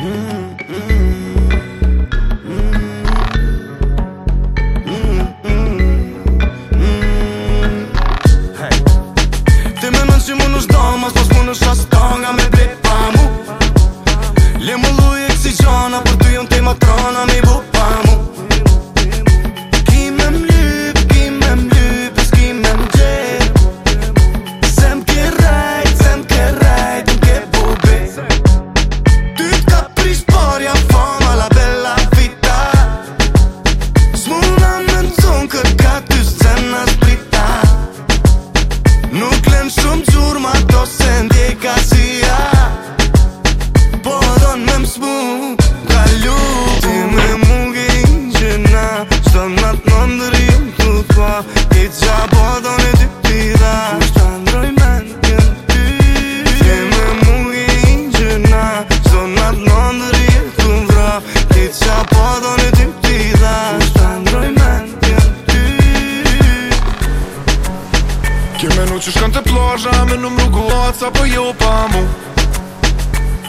Te më nënë që më nështë damas Nështë më me ble si Por dujën te ma trana bu që shkën të plazha me në mru gullat sa për jo pa mu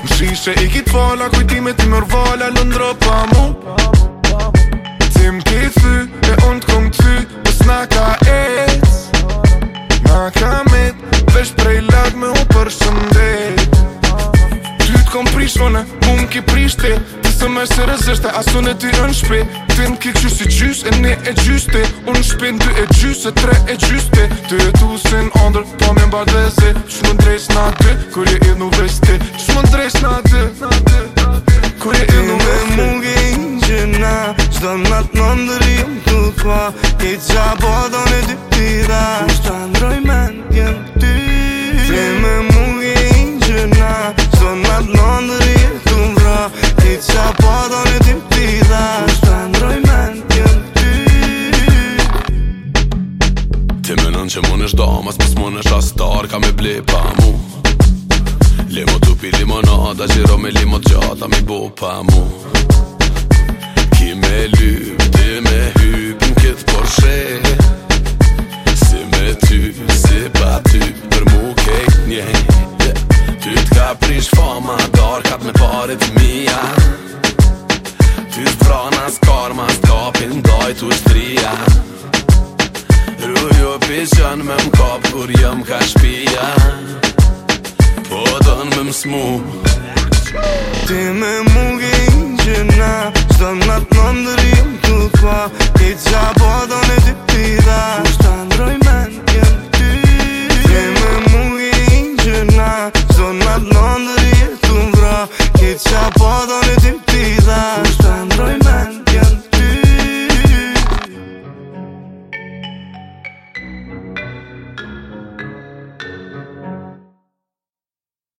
Më shishe i kitë fala, kujtimet i mërvala, lëndro pa mu zone Mu më ki prishti Ti se me se rëzështe Asun në ty rën shpi Ty në ki qysi qys gjus, e një e gjysti Unë shpi në dy e gjysë e tre e gjysti Ty e tu se në andër Po me mba dhe zi Që më ndrejsh në ty Kur je i në vesti Që më ndrejsh në ty Kur je i në vesti Ti me mungi në gjëna Qdo në atë në ndëri jëmë të kua Ti qa po në dy pida Kushtë të ndroj Thënë që më nësh damas, mës më nësh astar, ka me ble pa mu Limo tupi limonada, gjiro me limo gjata, mi bo pa mu Ki me lyp, di me hyp, në këtë porshe Si me ty, si pa ty, për mu kejt një Ty t'ka prish fama, dar kap me paret mija Ty t'vrana s'karma, s'kapin dojt u s'kapin u shtria vision me m'kop kur jëm ka shpia Po don me m'smu Ti me mungi një gjëna Qdo në atë në ndërim të kua Ti gjabu